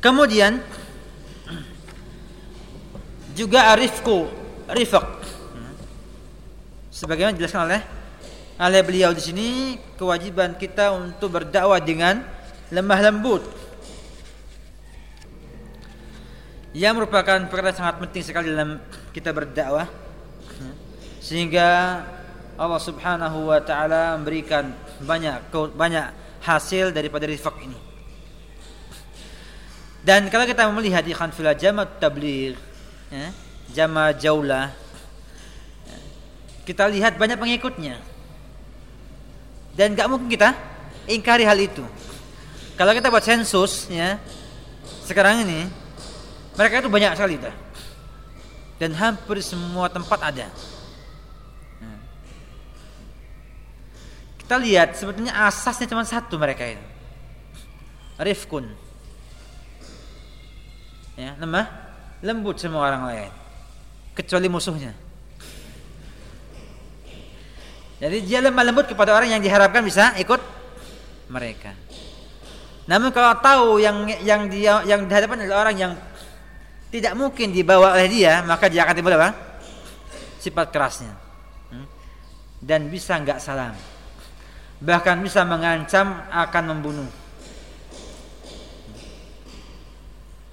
Kemudian juga arifku, rifaq. Sebagaimana dijelaskan oleh oleh beliau di sini kewajiban kita untuk berdakwah dengan lemah lembut. Yang merupakan perkara sangat penting sekali dalam kita berdakwah sehingga Allah Subhanahu wa taala memberikan banyak banyak hasil daripada rifaq ini. Dan kalau kita melihat di khanfilah jamat tabligh ya, jama jaulah kita lihat banyak pengikutnya. Dan gak mungkin kita ingkari hal itu. Kalau kita buat sensus ya sekarang ini mereka itu banyak sekali dah. Dan hampir semua tempat ada. Kita lihat sebetulnya asasnya cuma satu mereka itu. Rifkun ya lemah lembut sama orang lain kecuali musuhnya. Jadi dia lemah lembut kepada orang yang diharapkan bisa ikut mereka. Namun kalau tahu yang yang dia yang dihadapan adalah orang yang tidak mungkin dibawa oleh dia, maka dia akan timbul apa? Sifat kerasnya. Hmm? Dan bisa enggak salam. Bahkan bisa mengancam akan membunuh.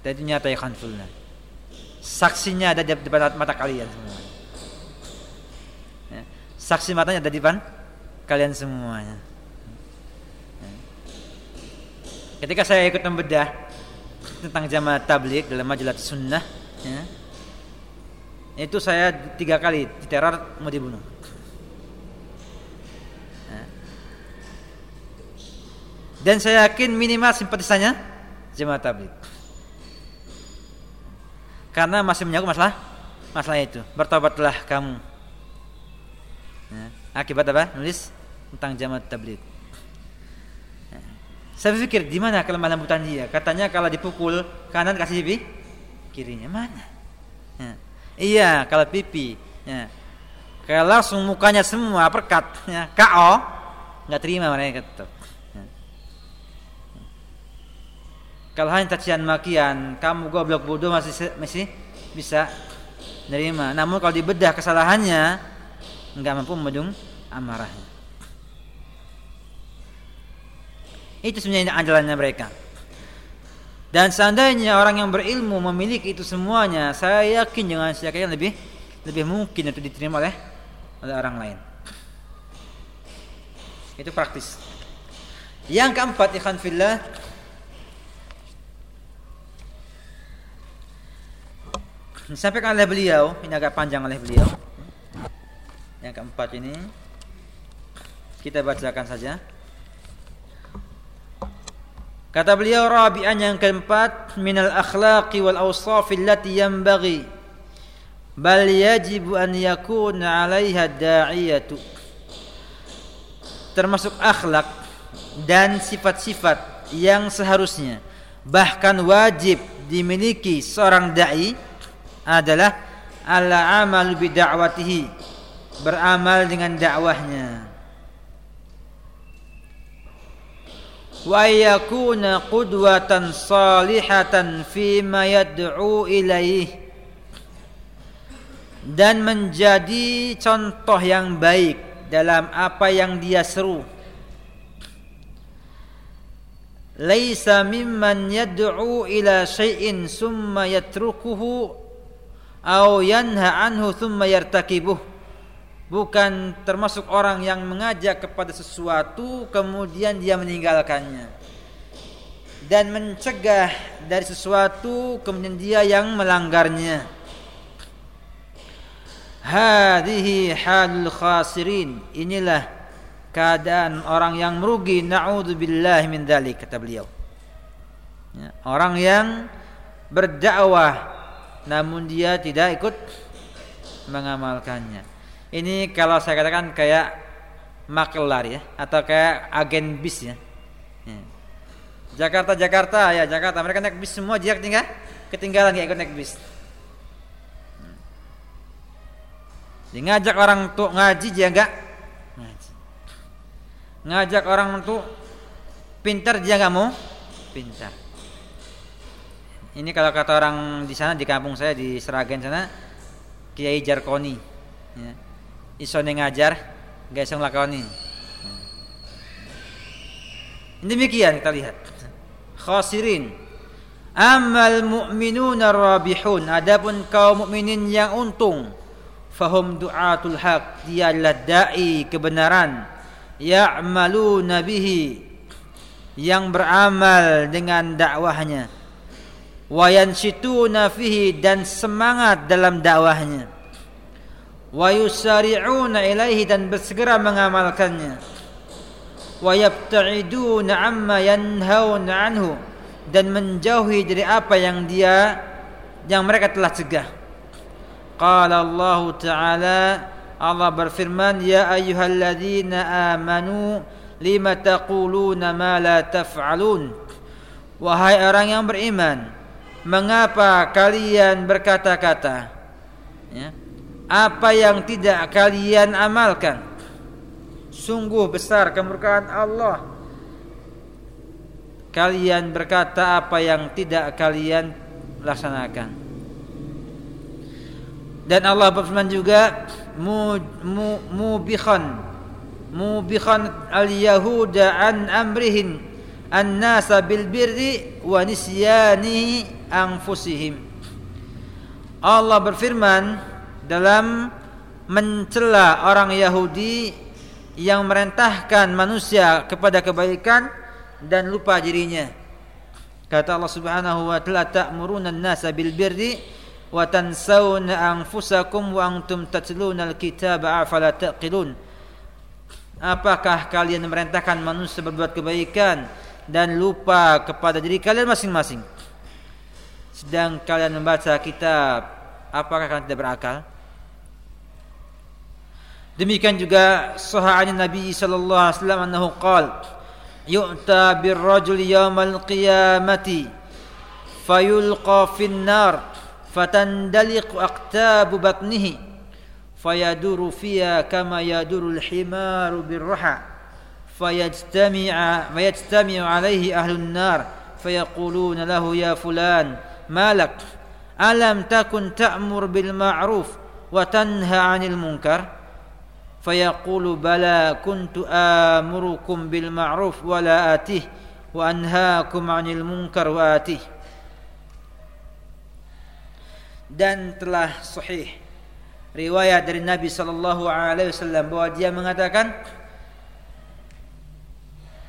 Jadi nyata ya khanfulna. Saksinya ada di depan mata kalian semua. Ya. Saksi matanya ada di depan kalian semuanya. Ya. Ketika saya ikut membedah tentang jamaah tablik dalam majelis sunnah, ya, itu saya tiga kali diteror mau dibunuh. Ya. Dan saya yakin minimal simpatisannya jamaah tablik karena masih menyangkut masalah masalah itu bertobatlah kamu ya. akibat apa nulis tentang jamaah tabligh ya. saya pikir di mana kelemah lembutan dia katanya kalau dipukul kanan kasih pipi kirinya mana ya. iya kalau pipi ya. kalau langsung mukanya semua perkat ya. KO nggak terima mereka tetap Kalau hanya cacian makian, kamu goblok bodoh masih masih bisa nerima. Namun kalau dibedah kesalahannya, enggak mampu membendung amarahnya. Itu sebenarnya andalannya mereka. Dan seandainya orang yang berilmu memiliki itu semuanya, saya yakin dengan siapa lebih lebih mungkin untuk diterima oleh oleh orang lain. Itu praktis. Yang keempat ikhwan fillah disampaikan oleh beliau ini agak panjang oleh beliau. Yang keempat ini kita bacakan saja. Kata beliau rabi'an yang keempat minal akhlaqi wal awsaf allati yanbaghi. Bal yajib an yakuna 'alaiha da'iyatu. Termasuk akhlak dan sifat-sifat yang seharusnya. Bahkan wajib dimiliki seorang dai adalah al-amal bid'awatihi. Beramal dengan dakwahnya. Wa yakuna qudwatan salihatan fi ma yad'u ilaih dan menjadi contoh yang baik dalam apa yang dia seru. Laisa mimman yad'u ila syai'in summa yatrukuhu au yanha anhu thumma yartakibuh. Bukan termasuk orang yang mengajak kepada sesuatu kemudian dia meninggalkannya. Dan mencegah dari sesuatu kemudian dia yang melanggarnya. Hadhihi halul khasirin. Inilah keadaan orang yang merugi. Naudzubillah min dzalik kata beliau. Ya, orang yang berdakwah namun dia tidak ikut mengamalkannya. Ini kalau saya katakan kayak makelar ya atau kayak agen bis ya. ya. Jakarta Jakarta ya Jakarta mereka naik bis semua dia tinggal ketinggalan nggak ikut naik bis. Dia ngajak orang untuk ngaji dia enggak ngaji. Ngajak orang untuk pintar dia enggak mau pintar. Ini kalau kata orang di sana di kampung saya di Seragen sana Kiai Jarkoni. Ya. Iso ngajar, gak iso nglakoni. Demikian kita lihat. Khasirin. Amal mu'minuna rabihun. Adapun kaum mukminin yang untung. Fahum du'atul haq. Dia adalah da'i kebenaran. Ya'maluna bihi. Yang beramal dengan dakwahnya. Wayanshituna fihi dan semangat dalam dakwahnya. Wa yusari'una ilaihi dan bersegera mengamalkannya wa yabta'iduna amma yanhauna anhu dan menjauhi dari apa yang dia yang mereka telah cegah. Qala Allah Ta'ala Allah berfirman ya ayyuhalladzina amanu lima taquluna ma la taf'alun Wahai orang yang beriman mengapa kalian berkata-kata ya, apa yang tidak kalian amalkan Sungguh besar kemurkaan Allah. Kalian berkata apa yang tidak kalian laksanakan. Dan Allah berfirman juga mubikhan mubikhan al-yahuda an amrihin an-nasa bil birri wa nisyani anfusihim. Allah berfirman dalam mencela orang Yahudi yang merentahkan manusia kepada kebaikan dan lupa dirinya. Kata Allah Subhanahu wa taala ta'muruna an-nasa bil birri wa tansawna anfusakum wa antum tatluna al-kitaba afala taqilun. Apakah kalian merentahkan manusia berbuat kebaikan dan lupa kepada diri kalian masing-masing? Sedang kalian membaca kitab, apakah kalian tidak berakal? Demikian juga sahabatnya Nabi sallallahu alaihi wasallam annahu qal yu'ta bir rajul yawmal qiyamati fayulqa fin nar fatandaliq aqtab batnihi fayaduru fiha kama yaduru al-himaru birraha fayajtami'a fayajtami'u alayhi ahlun nar fayaquluna lahu ya fulan malak alam takun ta'mur bil ma'ruf wa tanha 'anil munkar? Fayaqulu bala kuntu amurukum bil ma'ruf wa la atih wa anhaakum 'anil munkar wa atih. Dan telah sahih riwayat dari Nabi sallallahu alaihi wasallam bahwa dia mengatakan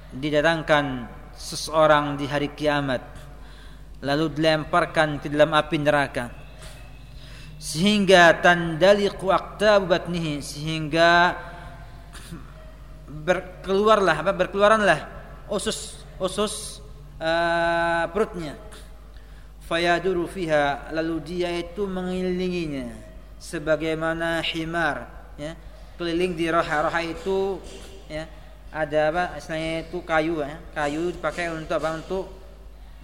didatangkan seseorang di hari kiamat lalu dilemparkan ke dalam api neraka. Sehingga tandaliqu aqtabu batnihi sehingga berkeluarlah apa berkeluaranlah usus usus uh, perutnya. Fayaduru fiha lalu dia itu mengelilinginya sebagaimana himar ya. Keliling di roha-roha itu ya. Ada apa istilahnya itu kayu ya. Kayu dipakai untuk apa untuk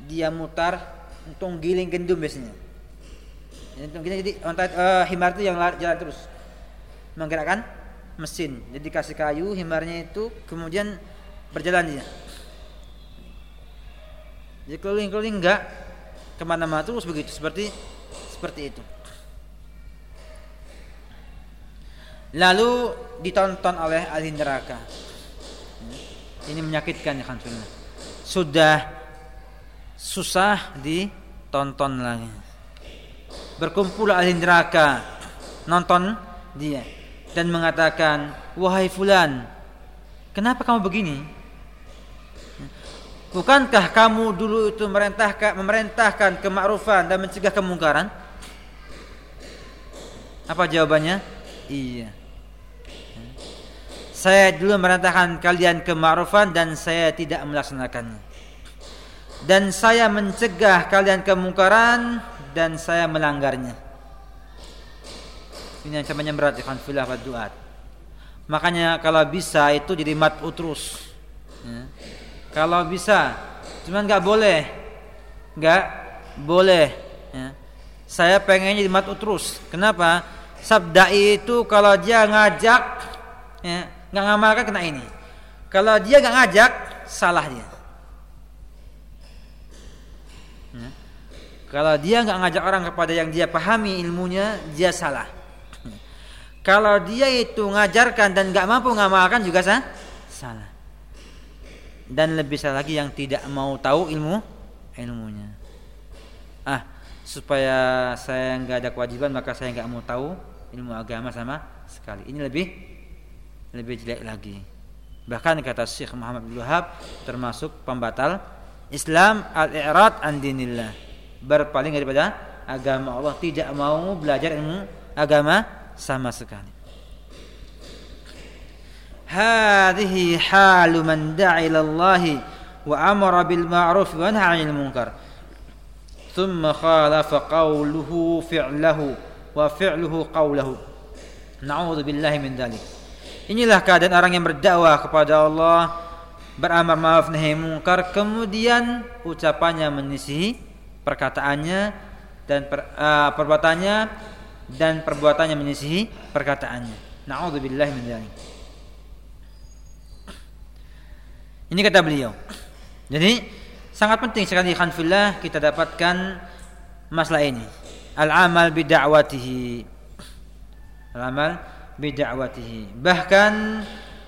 dia mutar untuk giling gendum biasanya jadi, jadi onta uh, himar itu yang jalan terus menggerakkan mesin. Jadi kasih kayu himarnya itu kemudian berjalan dia. Jadi keliling-keliling enggak ke mana-mana terus begitu seperti seperti itu. Lalu ditonton oleh ahli neraka. Ini menyakitkan ya kan Sudah susah ditonton lagi. Berkumpul ahli neraka nonton dia dan mengatakan wahai fulan kenapa kamu begini? Bukankah kamu dulu itu memerintahkan memerintahkan kemakrufan dan mencegah kemungkaran? Apa jawabannya? Iya. Saya dulu memerintahkan kalian kemakrufan dan saya tidak melaksanakannya dan saya mencegah kalian kemungkaran dan saya melanggarnya. Ini ancamannya berat ikhwan fillah wa duat. Makanya kalau bisa itu jadi mat utrus. Ya. Kalau bisa, cuman nggak boleh, nggak boleh. Ya. Saya pengen jadi mat utrus. Kenapa? Sabda itu kalau dia ngajak, ya, nggak ngamalkan kena ini. Kalau dia nggak ngajak, salah dia. Kalau dia nggak ngajak orang kepada yang dia pahami ilmunya, dia salah. Kalau dia itu ngajarkan dan nggak mampu ngamalkan juga sah, salah. Dan lebih salah lagi yang tidak mau tahu ilmu ilmunya. Ah, supaya saya nggak ada kewajiban maka saya nggak mau tahu ilmu agama sama sekali. Ini lebih lebih jelek lagi. Bahkan kata Syekh Muhammad bin Wahab termasuk pembatal Islam al-i'rad an dinillah. Berpaling daripada agama Allah, tidak mau belajar ilmu agama sama sekali. Hadhihi halu man da'a Allah wa amara bil ma'ruf wa nahaa 'anil munkar. Thumma khalafa qawluhu fi'lahu wa fi'luhu qawluhu. Na'udzu billahi min dzalik. Inilah keadaan orang yang berdakwah kepada Allah, beramar ma'ruf nahi munkar, kemudian ucapannya menyisihi perkataannya dan per, uh, perbuatannya dan perbuatannya menyisihi perkataannya. Nauzubillahi min dzalik. Ini kata beliau. Jadi sangat penting sekali khanfillah kita dapatkan masalah ini. Al-amal bid'awatihi. Al-amal bid'awatihi. Bahkan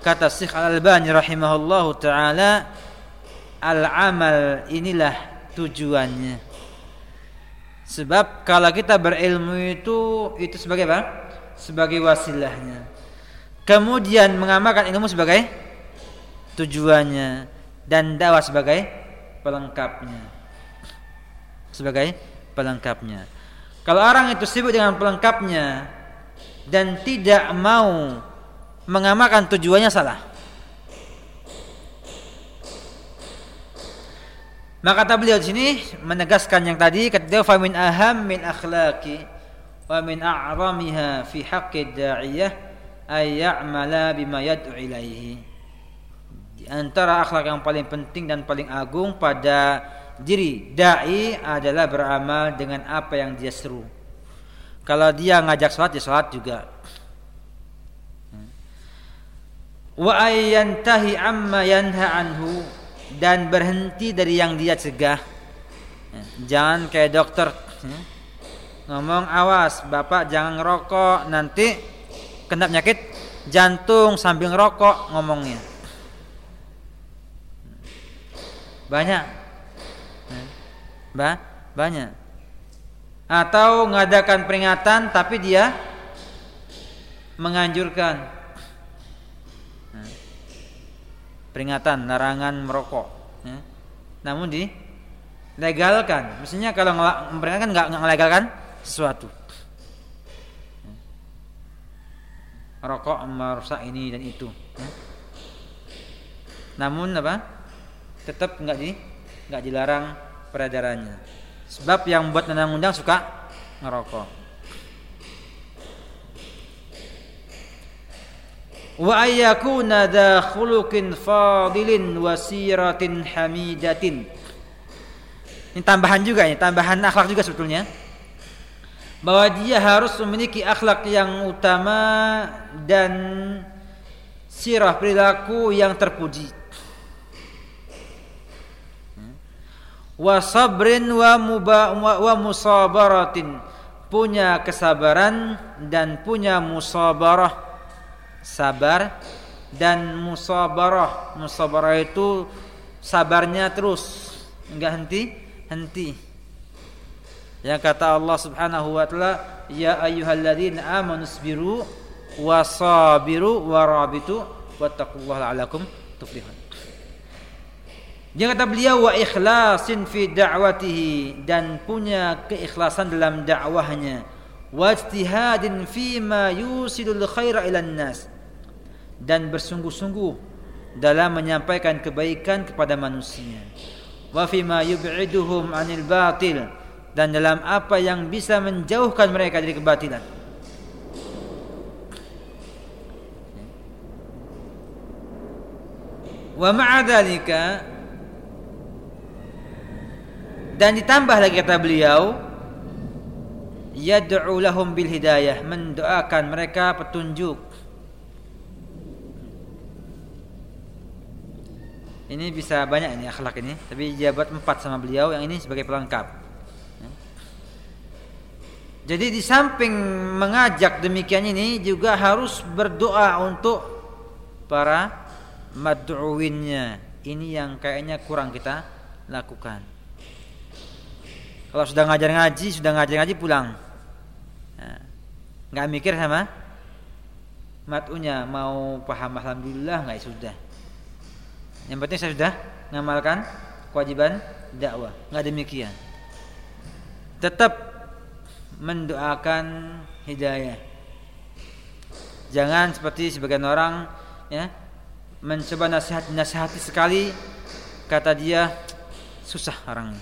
kata Syekh Al-Albani rahimahullahu taala al-amal inilah tujuannya. Sebab kalau kita berilmu itu itu sebagai apa? Sebagai wasilahnya. Kemudian mengamalkan ilmu sebagai tujuannya dan dakwah sebagai pelengkapnya. Sebagai pelengkapnya. Kalau orang itu sibuk dengan pelengkapnya, dan tidak mau mengamalkan tujuannya salah. Maka kata beliau di sini menegaskan yang tadi kata fa min aham min akhlaqi wa min a'ramiha fi haqqi da'iyah ay ya'mala bima yad'u ilaihi. Di antara akhlak yang paling penting dan paling agung pada diri dai adalah beramal dengan apa yang dia seru. Kalau dia ngajak sholat ya sholat juga. Wa ayyantahi amma yanha anhu dan berhenti dari yang dia cegah. Jangan kayak dokter ngomong awas bapak jangan ngerokok nanti kena penyakit jantung sambil ngerokok ngomongnya. Banyak. Bah, banyak atau mengadakan peringatan tapi dia menganjurkan nah, peringatan larangan merokok ya. namun di legalkan mestinya kalau memperingatkan nggak melegalkan sesuatu ya. rokok merusak ini dan itu ya. namun apa tetap nggak di nggak dilarang peredarannya Sebab yang buat undang-undang suka ngerokok. Wa ayyakuna dha khuluqin fadilin wasiratin hamidatin. Ini tambahan juga ini, tambahan akhlak juga sebetulnya. Bahwa dia harus memiliki akhlak yang utama dan sirah perilaku yang terpuji. wa sabrin wa, muba, wa musabaratin punya kesabaran dan punya musabarah sabar dan musabarah musabarah itu sabarnya terus enggak henti henti yang kata Allah Subhanahu wa taala ya ayyuhalladzina amanu sabiru wasabiru warabitu wattaqullaha la'allakum tuflihun Jangan kata beliau wa ikhlasin fi da'watihi dan punya keikhlasan dalam dakwahnya. Wa ijtihadin fi ma yusidul khaira ila nas. Dan bersungguh-sungguh dalam menyampaikan kebaikan kepada manusia. Wa fi ma yub'iduhum 'anil batil dan dalam apa yang bisa menjauhkan mereka dari kebatilan. Wa ma'a dzalika dan ditambah lagi kata beliau yad'u lahum bil hidayah mendoakan mereka petunjuk ini bisa banyak ini akhlak ini tapi dia buat empat sama beliau yang ini sebagai pelengkap Jadi di samping mengajak demikian ini juga harus berdoa untuk para mad'uwinnya. Ini yang kayaknya kurang kita lakukan. Kalau sudah ngajar ngaji, sudah ngajar ngaji pulang. Nah, nggak mikir sama matunya mau paham alhamdulillah nggak sudah. Yang penting saya sudah ngamalkan kewajiban dakwah. Nggak demikian. Tetap mendoakan hidayah. Jangan seperti sebagian orang ya mencoba nasihat nasihati sekali kata dia susah orangnya.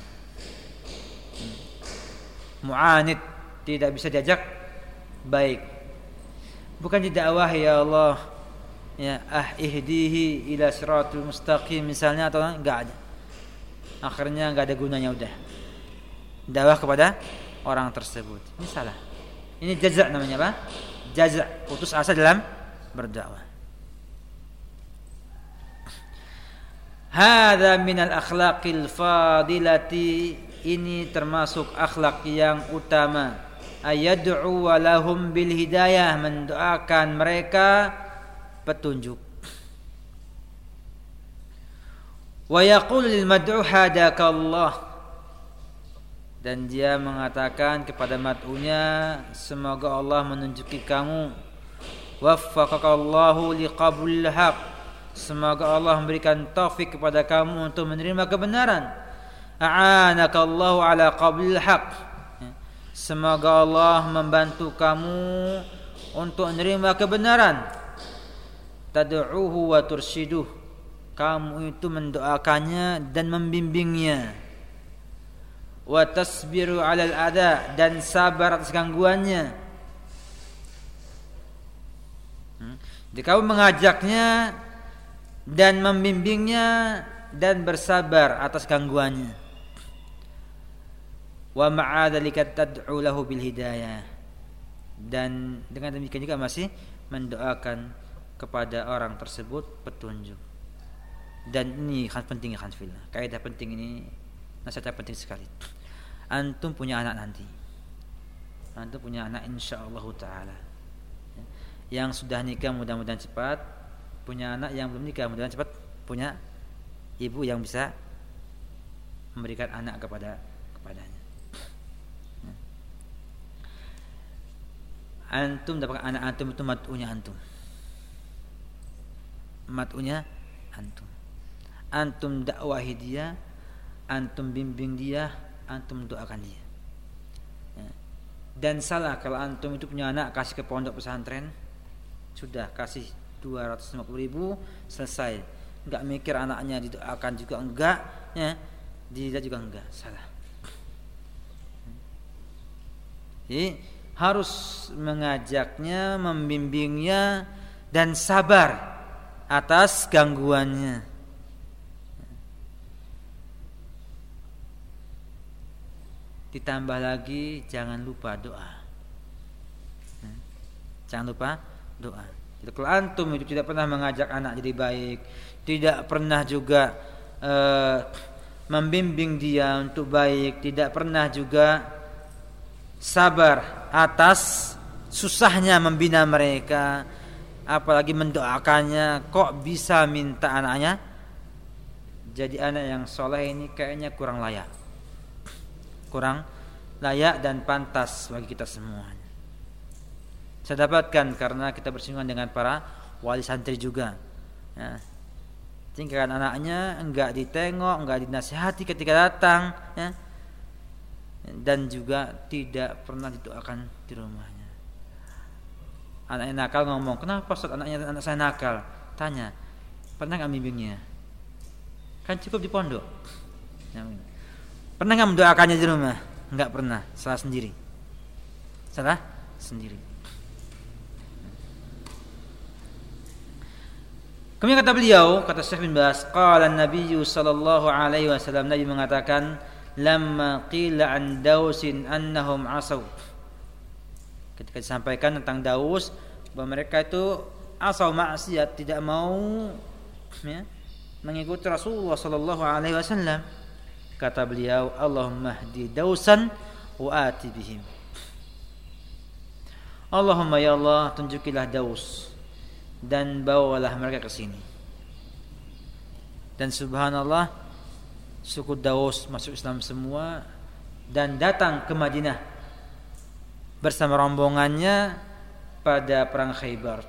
Mu'anid tidak bisa diajak baik. Bukan dakwah ya Allah ya ah ihdihi ila siratul mustaqim misalnya atau enggak ada. Akhirnya enggak ada gunanya udah. Dakwah kepada orang tersebut. Ini salah. Ini jaza namanya apa? Jaza, putus asa dalam berdakwah. Hada minal akhlaqil fadilati ini termasuk akhlak yang utama. Ayad'u walahum bil hidayah mendoakan mereka petunjuk. Wa yaqul lil mad'u hadakallah dan dia mengatakan kepada mat'unya semoga Allah menunjuki kamu. Waffaqakallahu liqabul haq. Semoga Allah memberikan taufik kepada kamu untuk menerima kebenaran. A'anakallahu ala qablil haq. Semoga Allah membantu kamu untuk menerima kebenaran tad'uhu wa turshiduh kamu itu mendoakannya dan membimbingnya wa tasbiru 'alal ada dan sabar atas gangguannya. Hmm. Jadi kamu mengajaknya dan membimbingnya dan bersabar atas gangguannya. Wa ma'adzalika tad'u lahu bil hidayah. Dan dengan demikian juga masih mendoakan kepada orang tersebut petunjuk. Dan ini kan penting kan fillah. Kaidah penting ini nasihat penting sekali. Antum punya anak nanti. Antum punya anak insyaallah taala. Yang sudah nikah mudah-mudahan cepat. Punya anak yang belum nikah mudah-mudahan cepat. Punya ibu yang bisa memberikan anak kepada kepadanya. Antum dapat anak antum itu matunya antum matunya antum. Antum dakwahi dia antum bimbing dia antum doakan dia. Ya. dan salah kalau antum itu punya anak kasih ke pondok pesantren sudah kasih 250 ribu selesai. Nggak mikir anaknya didoakan juga enggak ya. Dilihat juga enggak salah. Jadi harus mengajaknya membimbingnya dan sabar atas gangguannya. Ditambah lagi jangan lupa doa. Jangan lupa doa. Jadi kalau antum itu tidak pernah mengajak anak jadi baik tidak pernah juga uh, membimbing dia untuk baik tidak pernah juga sabar atas susahnya membina mereka apalagi mendoakannya kok bisa minta anaknya jadi anak yang soleh ini kayaknya kurang layak kurang layak dan pantas bagi kita semuanya. Saya dapatkan karena kita bersinggungan dengan para wali santri juga. Ya. Tingkahkan anaknya enggak ditengok, enggak dinasihati ketika datang, ya. dan juga tidak pernah didoakan di rumahnya. Anaknya nakal ngomong, kenapa Ustaz anaknya anak saya nakal? Tanya, pernah nggak bimbingnya? Kan cukup di pondok. Pernah nggak mendoakannya di rumah? Enggak pernah, salah sendiri. Salah sendiri. Kemudian kata beliau, kata Syekh bin Bas, qala Nabi sallallahu alaihi wasallam Nabi mengatakan, "Lamma qila an Dausin annahum asaw." Ketika disampaikan tentang Daus bahwa mereka itu asal maksiat, tidak mau ya, mengikuti Rasulullah sallallahu alaihi wasallam. Kata beliau, Allahumma hdi dausan wa ati bihim. Allahumma ya Allah tunjukilah Daus dan bawalah mereka ke sini. Dan subhanallah suku Daus masuk Islam semua dan datang ke Madinah bersama rombongannya pada perang Khaybar.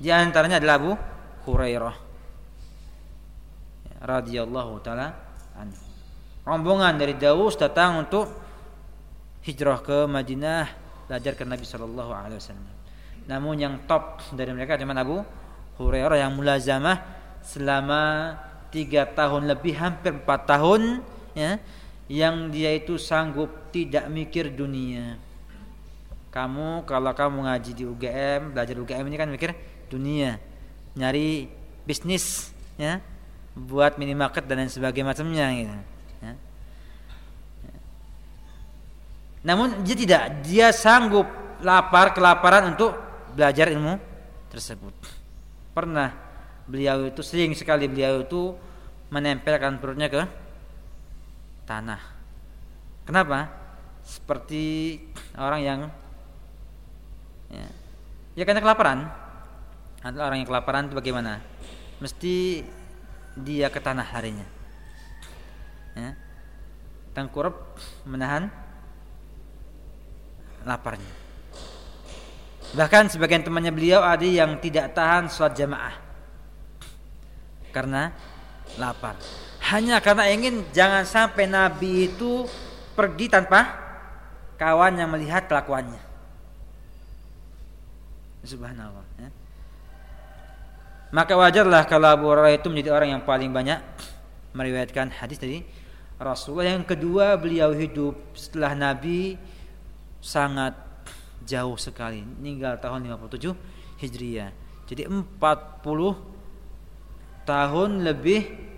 Di antaranya adalah Abu Hurairah radhiyallahu taala anhu. Rombongan dari Daus datang untuk hijrah ke Madinah belajar ke Nabi Shallallahu Alaihi Wasallam. Namun yang top dari mereka cuma Abu Hurairah yang mulazamah selama tiga tahun lebih hampir empat tahun ya yang dia itu sanggup tidak mikir dunia. Kamu kalau kamu ngaji di UGM, belajar UGM ini kan mikir dunia, nyari bisnis ya, buat minimarket dan lain sebagainya macamnya gitu. Namun dia tidak, dia sanggup lapar kelaparan untuk belajar ilmu tersebut. Pernah beliau itu sering sekali beliau itu menempelkan perutnya ke tanah. Kenapa? Seperti orang yang ya, ya karena kelaparan. Adalah orang yang kelaparan itu bagaimana? Mesti dia ke tanah harinya. Ya. Tengkurap menahan laparnya. Bahkan sebagian temannya beliau ada yang tidak tahan sholat jamaah karena lapar. Hanya karena ingin jangan sampai Nabi itu pergi tanpa kawan yang melihat kelakuannya. Subhanallah. Ya. Maka wajarlah kalau Abu Hurairah itu menjadi orang yang paling banyak meriwayatkan hadis dari Rasulullah. Yang kedua beliau hidup setelah Nabi sangat jauh sekali meninggal tahun 57 Hijriah jadi 40 tahun lebih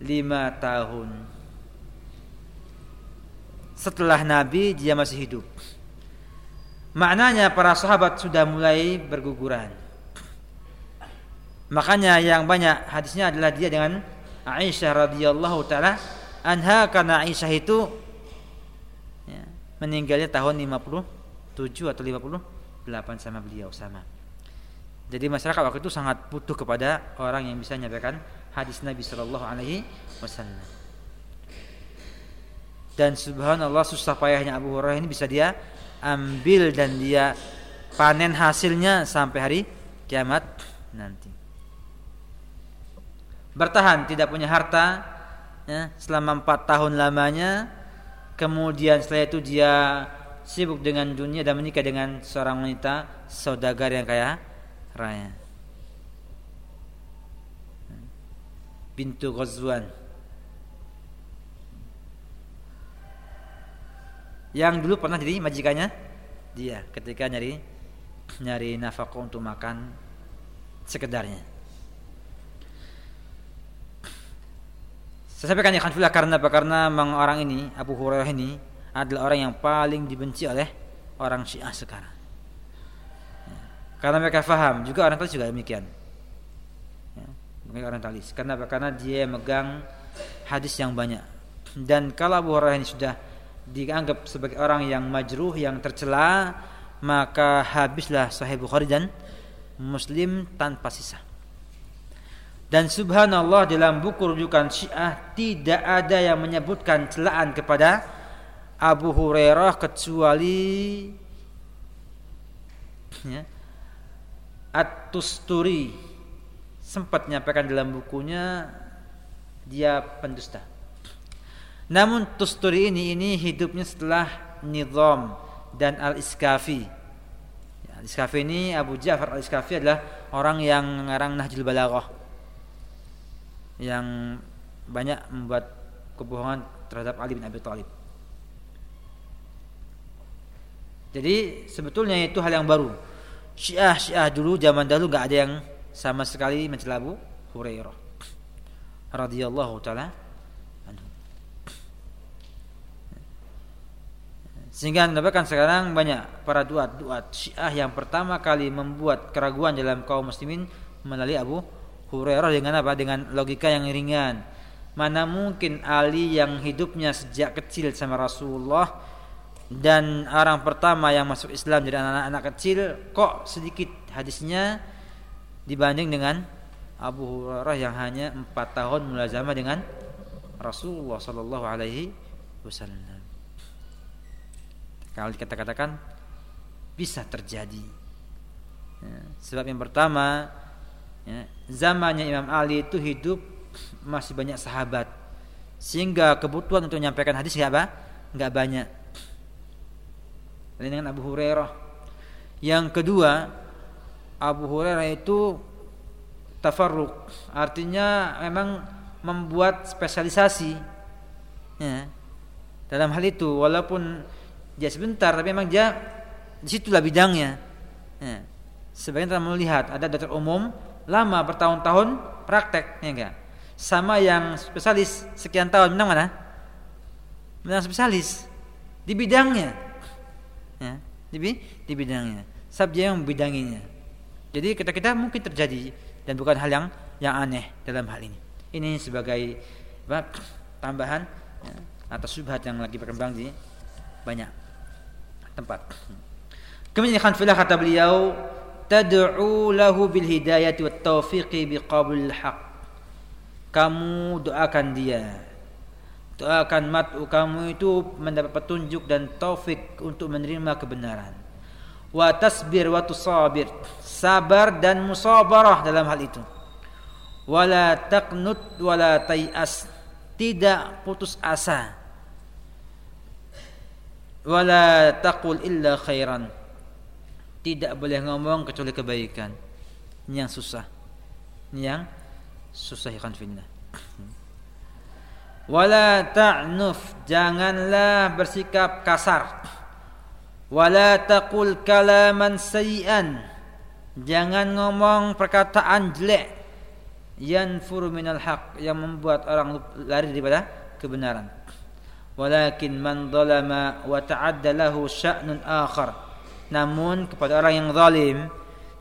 5 tahun. Setelah Nabi dia masih hidup. Maknanya para sahabat sudah mulai berguguran. Makanya yang banyak hadisnya adalah dia dengan Aisyah radhiyallahu taala anha karena Aisyah itu meninggalnya tahun 57 atau 58 sama beliau sama. Jadi masyarakat waktu itu sangat butuh kepada orang yang bisa menyampaikan hadis Nabi Shallallahu Alaihi Wasallam. Dan subhanallah susah payahnya Abu Hurairah ini bisa dia ambil dan dia panen hasilnya sampai hari kiamat nanti. Bertahan tidak punya harta ya, selama empat tahun lamanya Kemudian setelah itu dia sibuk dengan dunia dan menikah dengan seorang wanita saudagar yang kaya raya. Bintu Ghazwan. Yang dulu pernah jadi majikannya dia ketika nyari nyari nafkah untuk makan sekedarnya. Saya sampaikan ya khanfillah karena apa? Karena memang orang ini Abu Hurairah ini adalah orang yang paling dibenci oleh orang Syiah sekarang. Ya. Karena mereka faham juga orang tadi juga demikian. Orang tadi. Karena? Karena dia megang hadis yang banyak. Dan kalau Abu Hurairah ini sudah dianggap sebagai orang yang majruh, yang tercela, maka habislah Sahih Bukhari dan Muslim tanpa sisa. Dan subhanallah dalam buku rujukan Syiah tidak ada yang menyebutkan celaan kepada Abu Hurairah kecuali ya, At-Tusturi sempat menyampaikan dalam bukunya dia pendusta. Namun Tusturi ini ini hidupnya setelah Nizam dan Al-Iskafi. Ya, Al-Iskafi ini Abu Ja'far Al-Iskafi adalah orang yang mengarang Nahjul Balaghah yang banyak membuat kebohongan terhadap Ali bin Abi Thalib. Jadi sebetulnya itu hal yang baru. Syiah Syiah dulu zaman dahulu nggak ada yang sama sekali mencela Abu Hurairah radhiyallahu taala Sehingga mendapatkan sekarang banyak para duat-duat Syiah yang pertama kali membuat keraguan dalam kaum muslimin melalui Abu Hurairah dengan apa? Dengan logika yang ringan. Mana mungkin Ali yang hidupnya sejak kecil sama Rasulullah dan orang pertama yang masuk Islam dari anak-anak kecil kok sedikit hadisnya dibanding dengan Abu Hurairah yang hanya empat tahun mulazamah dengan Rasulullah Sallallahu Alaihi Wasallam. Kalau kita katakan bisa terjadi. Ya, sebab yang pertama, ya, zamannya Imam Ali itu hidup masih banyak sahabat, sehingga kebutuhan untuk menyampaikan hadis nggak apa? Nggak banyak lain dengan Abu Hurairah. Yang kedua, Abu Hurairah itu tafarruk, artinya memang membuat spesialisasi. Ya. Dalam hal itu, walaupun dia sebentar, tapi memang dia di situlah bidangnya. Ya. Sebagian telah melihat ada dokter umum lama bertahun-tahun praktek, ya enggak? Sama yang spesialis sekian tahun, menang mana? Menang spesialis di bidangnya ya, di, di bidangnya. Sabja yang membidanginya. Jadi kita kita mungkin terjadi dan bukan hal yang yang aneh dalam hal ini. Ini sebagai apa, tambahan ya, atas subhat yang lagi berkembang di banyak tempat. Kemudian filah kata beliau, tad'u lahu bil hidayati wat taufiqi biqabul haq. Kamu doakan dia doakan mat'u kamu itu mendapat petunjuk dan taufik untuk menerima kebenaran wa tasbir wa tusabir sabar dan musabarah dalam hal itu. Wala taqnut wala tayas tidak putus asa. Wala taqul illa khairan. Tidak boleh ngomong kecuali kebaikan. Ini yang susah. Ini yang susah ikan fillah. Wala ta'nuf. Janganlah bersikap kasar. Wala taqul kalaman sayyi'an jangan ngomong perkataan jelek. Yanfur minal haq yang membuat orang lari daripada kebenaran. Walakin man zalama wa ta'adda lahu sya'nun akhar. Namun kepada orang yang zalim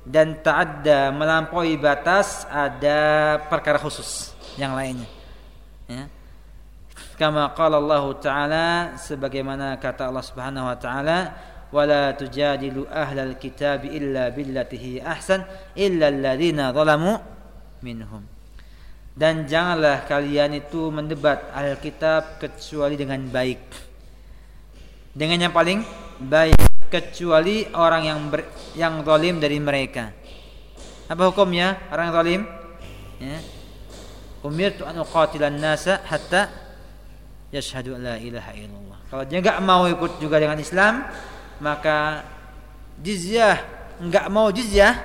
dan ta'adda melampaui batas ada perkara khusus yang lainnya. Ya. Kama qala Allah taala sebagaimana kata Allah Subhanahu wa taala wala tujadilu ahlal kitab illa billatihi ahsan illa alladhina zalamu minhum. Dan janganlah kalian itu mendebat Alkitab kecuali dengan baik. Dengan yang paling baik kecuali orang yang ber, yang zalim dari mereka. Apa hukumnya? Orang yang zalim? Ya. Umirtu an uqatilan nasa hatta yashhadu la ilaha illallah. Kalau dia enggak mau ikut juga dengan Islam, maka jizyah enggak mau jizyah,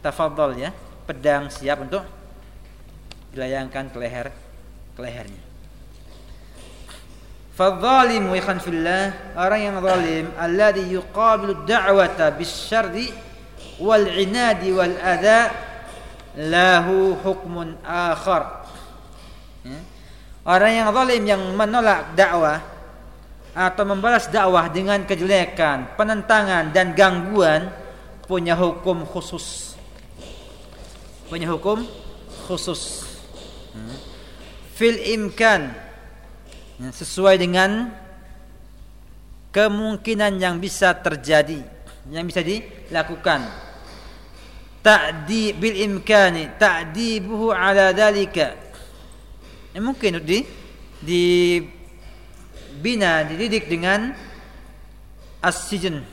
tafadhol ya, pedang siap untuk dilayangkan ke leher ke lehernya. Fadzalim wa fillah orang yang zalim alladhi yuqabilu da'wata bisyarri wal inadi wal adha lahu hukmun akhar. Ya Orang yang zalim yang menolak dakwah atau membalas dakwah dengan kejelekan, penentangan dan gangguan punya hukum khusus. Punya hukum khusus. Hmm. Fil imkan ya, sesuai dengan kemungkinan yang bisa terjadi, yang bisa dilakukan. Ta'di bil imkani ta'dibuhu ala dalika Ya, mungkin di dibina, dididik dengan asijin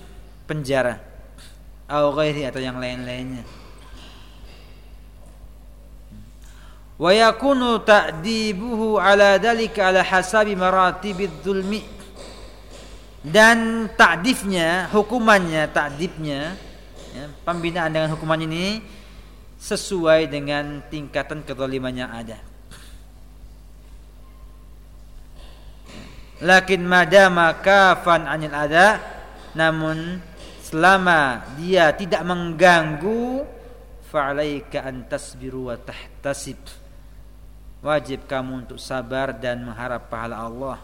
penjara. Atau atau yang lain-lainnya. Wa yakunu ta'dibuhu ala dalika ala hasabi maratibid zulmi dan ta'difnya hukumannya ta'dibnya ya, pembinaan dengan hukuman ini sesuai dengan tingkatan kezaliman yang ada lakin madama kafan anil ada namun selama dia tidak mengganggu fa'alaika an wa tahtasib. Wajib kamu untuk sabar dan mengharap pahala Allah.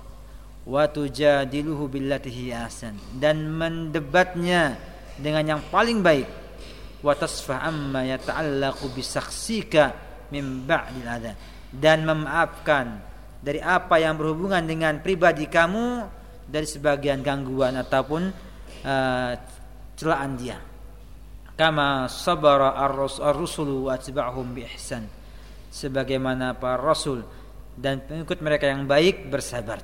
Wa tujadiluhu billatihi ahsan. Dan mendebatnya dengan yang paling baik. Wa tasfa amma yata'allaqu bisaksika min ba'dil adha. Dan memaafkan dari apa yang berhubungan dengan pribadi kamu dari sebagian gangguan ataupun uh, celaan dia. Kama sabara ar-rusulu wa atba'hum bi ihsan. Sebagaimana para rasul dan pengikut mereka yang baik bersabar.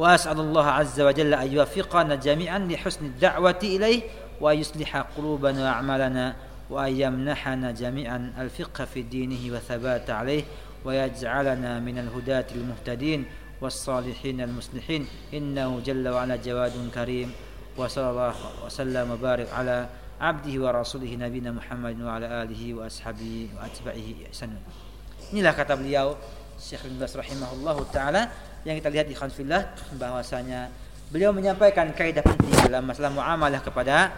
Wa as'alullah azza wa jalla ay yuwaffiqana jami'an li husni da'wati ilaih wa yusliha qulubana wa a'malana wa yamnahana jami'an al-fiqh fi dinihi wa thabata alaih wa yaj'alana min al-hudati al-muhtadin والصالحين المصلحين إنه جل وعلا جواد كريم وصلى الله وسلم وبارك على عبده ورسوله نبينا محمد وعلى آله وأصحابه وأتباعه إحسانا Inilah kata beliau Syekh bin Bas rahimahullah taala yang kita lihat di khanfillah bahwasanya beliau menyampaikan kaidah penting dalam masalah muamalah kepada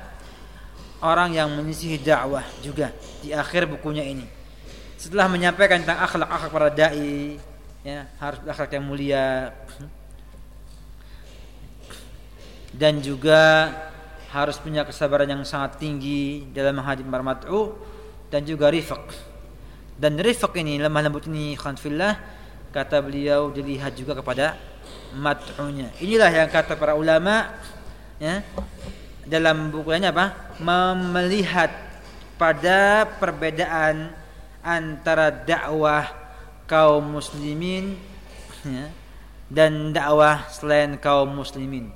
orang yang menyisihi dakwah juga di akhir bukunya ini. Setelah menyampaikan tentang akhlak-akhlak para dai, ya harus berakhlak yang mulia. Dan juga harus punya kesabaran yang sangat tinggi dalam menghadapi marmat'u dan juga rifq dan rifq ini lemah lembut ini khanfillah kata beliau dilihat juga kepada mat'unya. Inilah yang kata para ulama ya dalam bukunya apa? Melihat pada perbedaan antara dakwah kaum muslimin ya, dan dakwah selain kaum muslimin.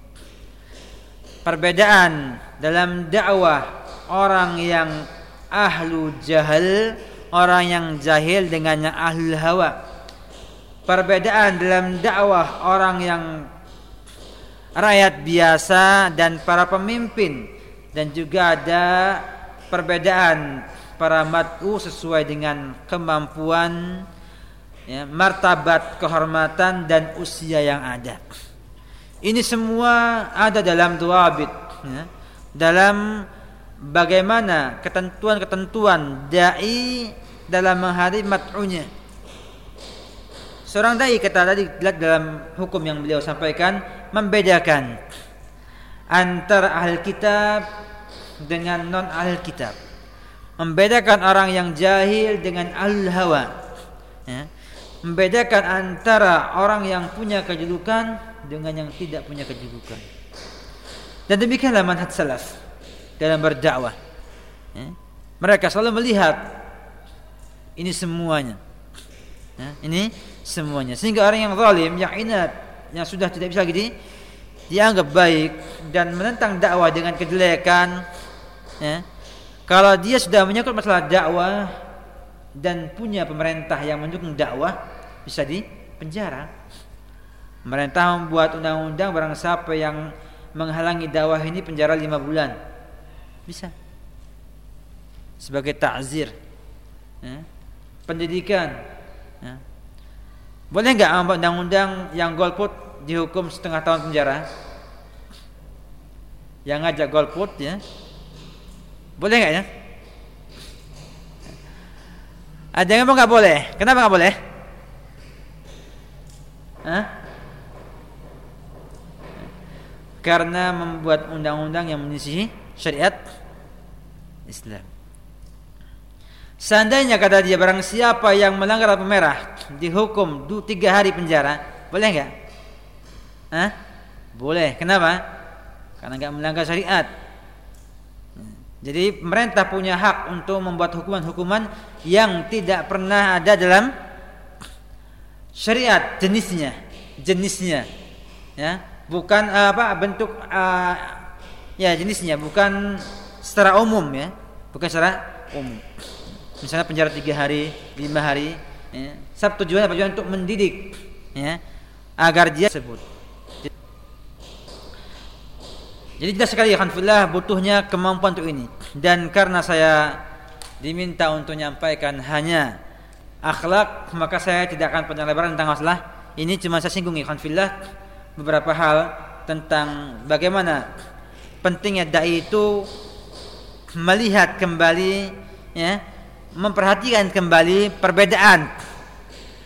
Perbedaan dalam dakwah orang yang ahlu jahil, orang yang jahil dengan yang ahlu hawa. Perbedaan dalam dakwah orang yang rakyat biasa dan para pemimpin dan juga ada perbedaan para mat'u sesuai dengan kemampuan ya, martabat kehormatan dan usia yang ada. Ini semua ada dalam duabit ya, dalam bagaimana ketentuan-ketentuan dai dalam menghadapi mat'unya. Seorang dai kata tadi dalam hukum yang beliau sampaikan membedakan antara ahli kitab dengan non ahli kitab. Membedakan orang yang jahil dengan ahli hawa. Ya membedakan antara orang yang punya kedudukan dengan yang tidak punya kedudukan. Dan demikianlah manhaj salaf dalam berdakwah. Ya. Mereka selalu melihat ini semuanya. Ya, ini semuanya. Sehingga orang yang zalim, yang inat, yang sudah tidak bisa gini, dianggap baik dan menentang dakwah dengan kejelekan. Ya. Kalau dia sudah menyangkut masalah dakwah dan punya pemerintah yang mendukung dakwah, bisa di penjara. Pemerintah membuat undang-undang barang siapa yang menghalangi dakwah ini penjara lima bulan. Bisa. Sebagai takzir. Ya. Pendidikan. Ya. Boleh nggak undang-undang yang golput dihukum setengah tahun penjara? Yang ngajak golput ya. Boleh nggak ya? Ada yang ngomong nggak boleh. Kenapa nggak boleh? Hah? Karena membuat undang-undang yang menyisihi syariat Islam. Seandainya kata dia barang siapa yang melanggar lampu merah dihukum tiga hari penjara, boleh nggak? Hah? Boleh. Kenapa? Karena nggak melanggar syariat. Jadi pemerintah punya hak untuk membuat hukuman-hukuman yang tidak pernah ada dalam syariat jenisnya jenisnya ya. Bukan uh, apa bentuk uh, ya jenisnya bukan secara umum ya. Bukan secara umum. Misalnya penjara tiga hari lima hari ya. Sab tujuannya tujuan? Untuk mendidik ya agar dia sebut jadi jelas sekali alhamdulillah butuhnya kemampuan untuk ini dan karena saya diminta untuk menyampaikan hanya akhlak maka saya tidak akan panjang lebar tentang masalah. Ini cuma saya singgung ikhwan fillah beberapa hal tentang bagaimana pentingnya dai itu melihat kembali ya memperhatikan kembali perbedaan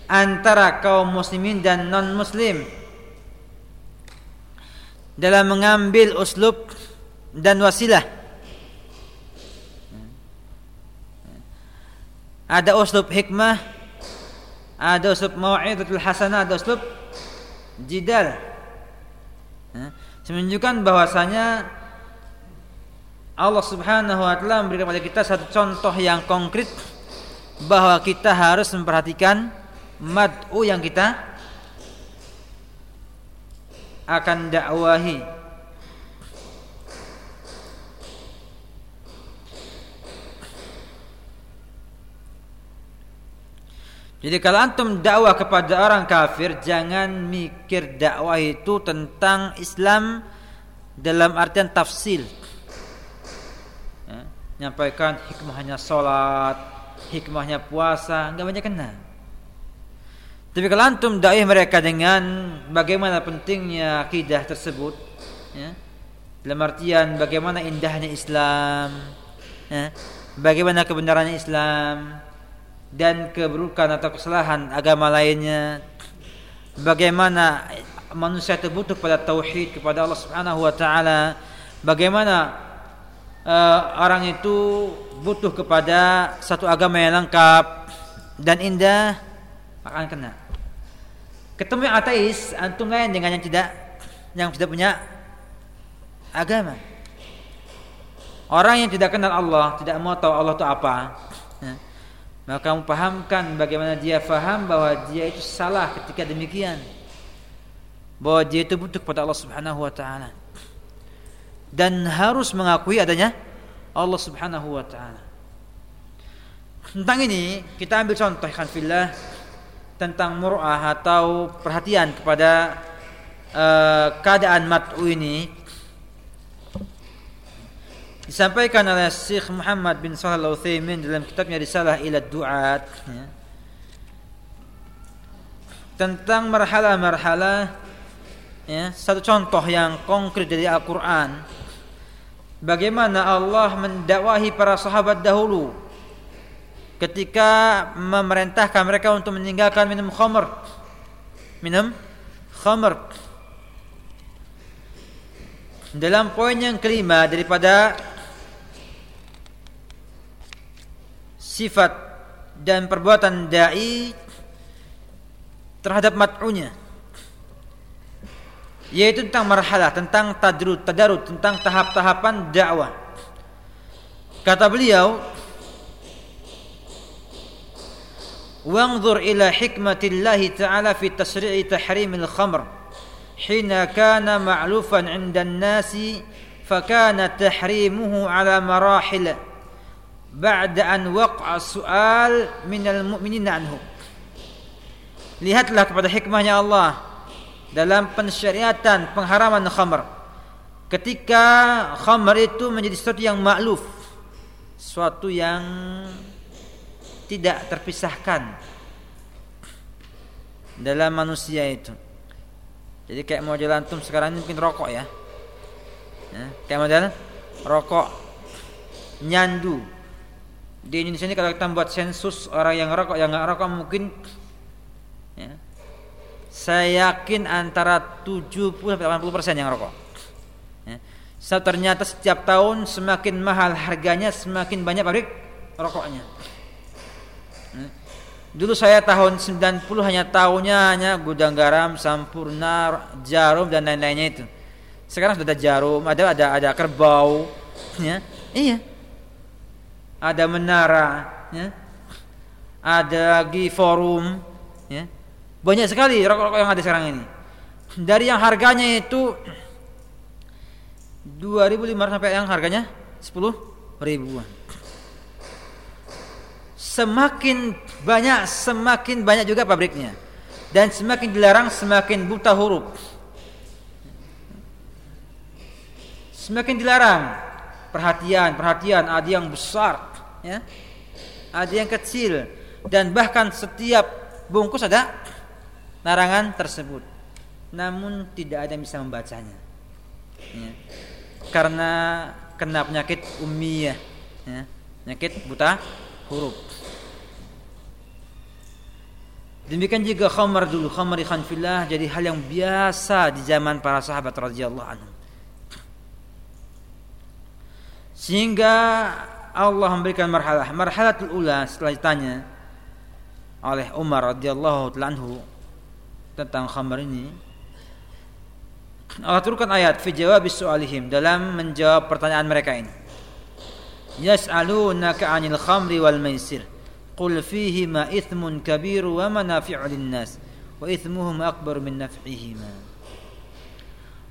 antara kaum muslimin dan non muslim dalam mengambil uslub dan wasilah ada uslub hikmah ada uslub mau'idatul hasanah ada uslub jidal Ya. Menunjukkan bahwasanya Allah Subhanahu wa taala memberikan kepada kita satu contoh yang konkret bahwa kita harus memperhatikan mad'u yang kita akan dakwahi. Jadi kalau antum dakwah kepada orang kafir jangan mikir dakwah itu tentang Islam dalam artian tafsil nyampaikan hikmahnya sholat, hikmahnya puasa, nggak banyak kena. Tapi kalau antum dakwah mereka dengan bagaimana pentingnya akidah tersebut, ya, dalam artian bagaimana indahnya Islam, ya, bagaimana kebenarannya Islam dan keburukan atau kesalahan agama lainnya, bagaimana manusia itu butuh pada tauhid kepada Allah Subhanahu wa taala, bagaimana uh, orang itu butuh kepada satu agama yang lengkap dan indah akan kena. Ketemu yang ateis, antum lain dengan yang tidak yang tidak punya agama. Orang yang tidak kenal Allah, tidak mau tahu Allah itu apa, maka kamu pahamkan bagaimana dia faham bahwa dia itu salah ketika demikian. Bahwa dia itu butuh kepada Allah Subhanahu wa taala dan harus mengakui adanya Allah Subhanahu wa taala. Tentang ini kita ambil contoh kan fillah tentang mur'ah atau perhatian kepada uh, keadaan mat'u ini disampaikan oleh Syekh Muhammad bin Shalih Al-Utsaimin dalam kitabnya Risalah ila Du'at ya. tentang marhalah-marhalah ya, satu contoh yang konkret dari Al-Qur'an bagaimana Allah mendakwahi para sahabat dahulu ketika memerintahkan mereka untuk meninggalkan minum khamr minum khamr dalam poin yang kelima daripada sifat dan perbuatan dai terhadap mat'unya yaitu tentang marhalah, tentang tadrud, tadarud, tentang tahap-tahapan dakwah. Kata beliau, "Wanzur ila hikmatillahi ta'ala fi tasri'i tahrimil khamr hina kana ma'lufan 'inda an-nasi fakana tahrimuhu 'ala marahil ba'da an waqa'a su'al minal mu'minina anhu." Lihatlah kepada hikmahnya Allah dalam pensyariatan pengharaman khamr. Ketika khamr itu menjadi sesuatu yang makluf sesuatu yang tidak terpisahkan dalam manusia itu. Jadi kayak model antum sekarang ini mungkin rokok ya, ya kayak model rokok nyandu di Indonesia ini kalau kita buat sensus orang yang rokok yang nggak rokok mungkin ya, saya yakin antara 70 sampai 80 persen yang rokok. Ya. So, ternyata setiap tahun semakin mahal harganya, semakin banyak pabrik rokoknya. Ya. Dulu saya tahun 90 hanya tahunya hanya gudang garam, sampurna, jarum dan lain-lainnya itu. Sekarang sudah ada jarum, ada ada ada kerbau, ya. Iya. Ada menara, ya. Ada lagi forum, ya banyak sekali rokok-rokok yang ada sekarang ini. Dari yang harganya itu 2500 sampai yang harganya 10 ribuan. Semakin banyak semakin banyak juga pabriknya. Dan semakin dilarang semakin buta huruf. Semakin dilarang. Perhatian, perhatian ada yang besar, ya. Ada yang kecil dan bahkan setiap bungkus ada larangan tersebut namun tidak ada yang bisa membacanya ya. karena kena penyakit ummiyah ya. penyakit buta huruf demikian juga khamar dulu khamar ikhan fillah jadi hal yang biasa di zaman para sahabat radhiyallahu anhu sehingga Allah memberikan marhalah marhalatul ula setelah ditanya oleh Umar radhiyallahu anhu tentang khamar ini Allah turunkan ayat fi jawab soalihim dalam menjawab pertanyaan mereka ini. Yas'alunaka 'anil khamri wal maisir. Qul fihi ma ithmun kabir wa manafi'u lin-nas wa ithmuhum akbar min naf'ihima.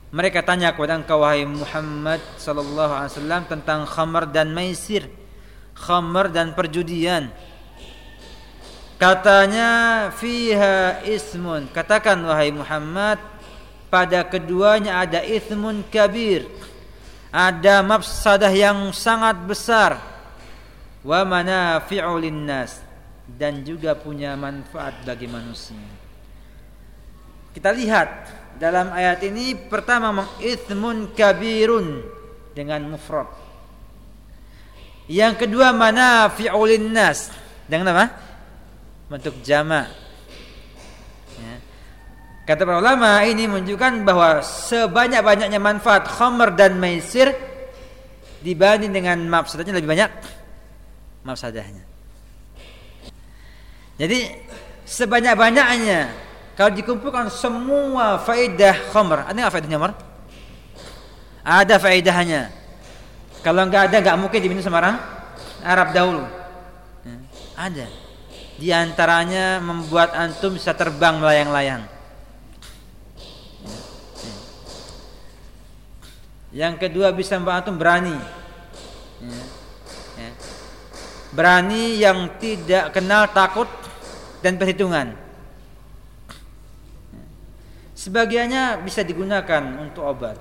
Mereka tanya kepada engkau wahai Muhammad sallallahu alaihi wasallam tentang khamr dan maisir, khamr dan perjudian. Katanya fiha ismun. Katakan wahai Muhammad, pada keduanya ada ismun kabir. Ada mafsadah yang sangat besar. Wa manafi'u linnas dan juga punya manfaat bagi manusia. Kita lihat dalam ayat ini pertama ismun kabirun dengan mufrad. Yang kedua manafi'u linnas dengan apa? bentuk jama. Ya. Kata para ulama ini menunjukkan bahwa sebanyak-banyaknya manfaat khamr dan maisir dibanding dengan mafsadahnya lebih banyak mafsadahnya. Jadi sebanyak-banyaknya kalau dikumpulkan semua faedah khamr, ada nggak faedahnya Mar? Ada faedahnya. Kalau nggak ada nggak mungkin diminum sama orang Arab dahulu. Ya, ada. Di antaranya membuat antum bisa terbang melayang-layang. Yang kedua bisa membuat antum berani. Ya. Ya. Berani yang tidak kenal takut dan perhitungan. Sebagiannya bisa digunakan untuk obat.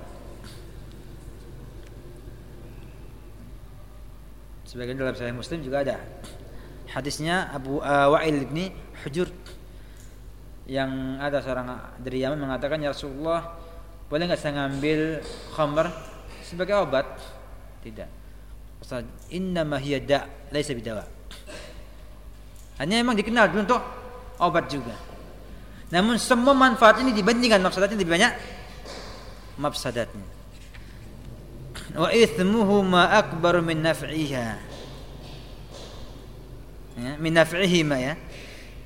Sebagian dalam Sahih Muslim juga ada hadisnya Abu uh, Wa'il bin Hujur yang ada seorang dari Yaman mengatakan ya Rasulullah boleh nggak saya ngambil khamr sebagai obat? Tidak. Ustaz, inna hiya da, laisa bidawa. Hanya memang dikenal untuk obat juga. Namun semua manfaat ini dibandingkan mafsadatnya lebih banyak mafsadatnya. Wa ithmuhu ma akbar min naf'iha. Ya, minaf'ihima ya.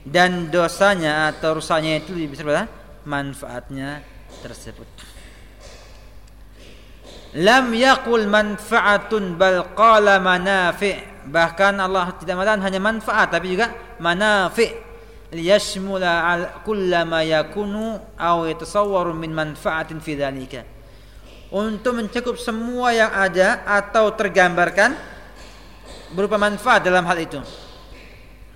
Dan dosanya atau rusaknya itu lebih besar pada manfaatnya tersebut. Lam yakul manfaatun bal qala manafi' bahkan Allah tidak mengatakan hanya manfaat tapi juga manafi' liyashmula al kullama yakunu aw yatasawwaru min manfaatin fi dhalika. Untuk mencakup semua yang ada atau tergambarkan berupa manfaat dalam hal itu.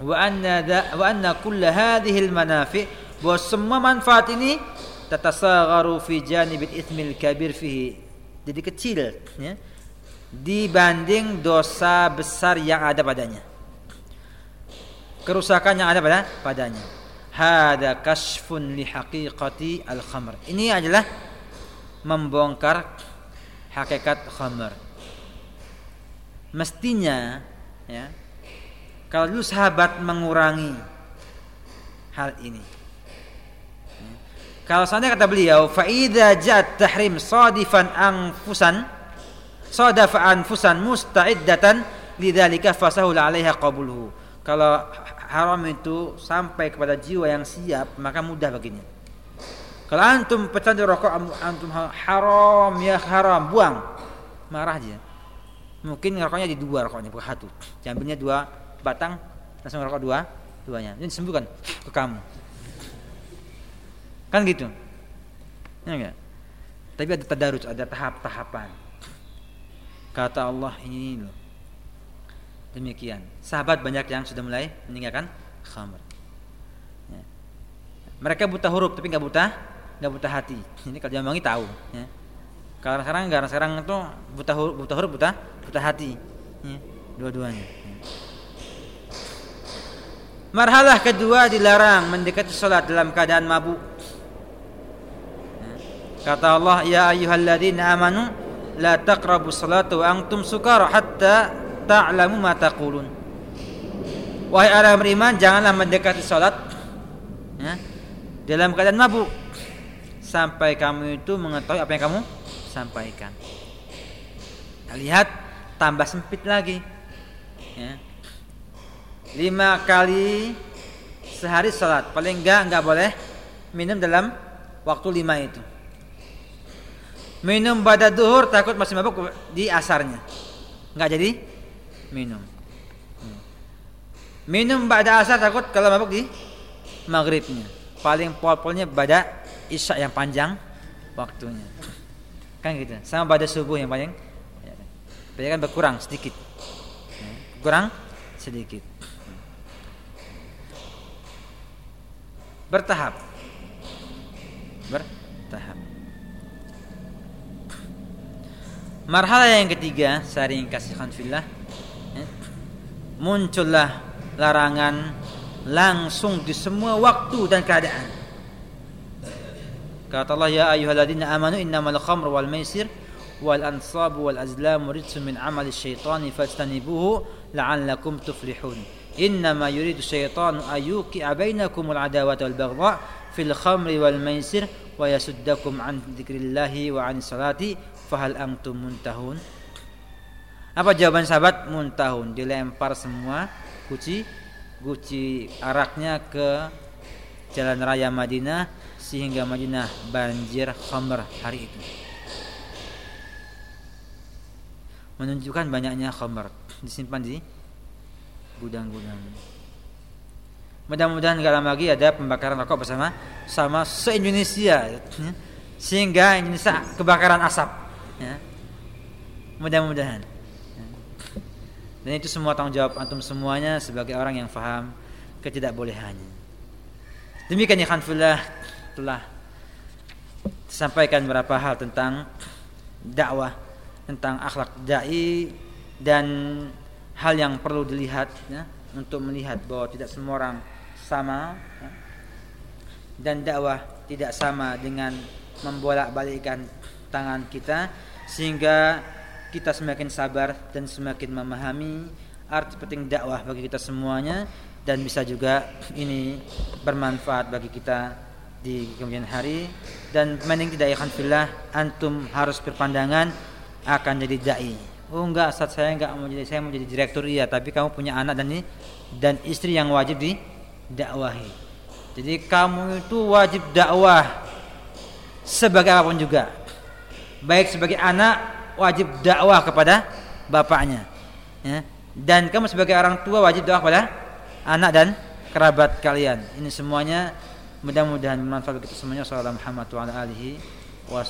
Wa anna wa anna kull hadhihi al manafi bahwa semua manfaat ini tatasagharu fi janibil ithmil kabir fihi. Jadi kecil ya. Dibanding dosa besar yang ada padanya kerusakan yang ada pada padanya hada kashfun li haqiqati al khamr ini adalah membongkar hakikat khamr mestinya ya kalau dulu sahabat mengurangi hal ini. Kalau seandainya kata beliau, faida jat tahrim sadifan anfusan sadafa anfusan musta'iddatan lidzalika fasahul 'alaiha qabuluhu. Kalau haram itu sampai kepada jiwa yang siap, maka mudah baginya. Kalau antum pecandu rokok antum haram ya haram, buang. Marah dia. Mungkin rokoknya di dua rokoknya bukan satu. Jambilnya dua batang langsung rokok dua duanya ini sembuhkan ke kamu kan gitu ya enggak tapi ada tadarus ada tahap-tahapan kata Allah ini loh demikian sahabat banyak yang sudah mulai meninggalkan khamr ya. mereka buta huruf tapi nggak buta nggak buta hati ini kalau jamangi tahu ya. kalau sekarang karena sekarang itu buta huruf buta huruf buta buta hati ya. dua-duanya Marhalah kedua dilarang mendekati salat dalam keadaan mabuk. Kata Allah, "Ya ayyuhalladzina amanu la taqrabu salata wa antum sukara hatta ta'lamu ma taqulun." Wahai orang beriman, janganlah mendekati salat ya, dalam keadaan mabuk sampai kamu itu mengetahui apa yang kamu sampaikan. Lihat tambah sempit lagi. Ya lima kali sehari salat paling enggak enggak boleh minum dalam waktu lima itu Minum pada duhur takut masih mabuk di asarnya. Enggak jadi minum. Hmm. Minum pada asar takut kalau mabuk di maghribnya. Paling pol-polnya pada isya yang panjang waktunya. Kan gitu. Sama pada subuh yang panjang. Ya, kan berkurang sedikit. Ya, kurang sedikit. Bertahap. Bertahap. Marhala yang ketiga, saya fillah, ya, muncullah larangan langsung di semua waktu dan keadaan. Kata Allah ya ayyuhalladzina amanu innamal khamru wal maisir wal ansabu wal azlamu rijsun min amali syaitani fastanibuhu la'allakum tuflihun. Innama yuridu syaitanu ayyuqi'a bainakumul adawata wal baghdha fil khamri wal maisir wa yasuddakum an dzikrillahi wa an salati fahal antum muntahun apa jawaban sahabat? Muntahun dilempar semua guci guci araknya ke jalan raya Madinah sehingga Madinah banjir khamr hari itu. Menunjukkan banyaknya khamr. Disimpan di gudang-gudang. Mudah-mudahan gak lama lagi ada pembakaran rokok bersama sama se-Indonesia sehingga Indonesia kebakaran asap ya. mudah-mudahan dan itu semua tanggung jawab antum semuanya sebagai orang yang faham ketidakbolehannya. Demikian ya khanfullah telah sampaikan beberapa hal tentang dakwah tentang akhlak dai dan hal yang perlu dilihat ya, untuk melihat bahwa tidak semua orang sama ya, dan dakwah tidak sama dengan membolak-balikkan tangan kita sehingga kita semakin sabar dan semakin memahami arti penting dakwah bagi kita semuanya dan bisa juga ini bermanfaat bagi kita di kemudian hari dan mending tidak ikhwan fillah antum harus berpandangan akan jadi dai. Oh enggak saat saya enggak mau jadi saya mau jadi direktur iya tapi kamu punya anak dan ini dan istri yang wajib di dakwahi. Jadi kamu itu wajib dakwah sebagai apa pun juga baik sebagai anak wajib dakwah kepada bapaknya ya. dan kamu sebagai orang tua wajib dakwah kepada anak dan kerabat kalian. Ini semuanya mudah-mudahan bermanfaat kita semuanya. Sallallahu Muhammad wa alihi wa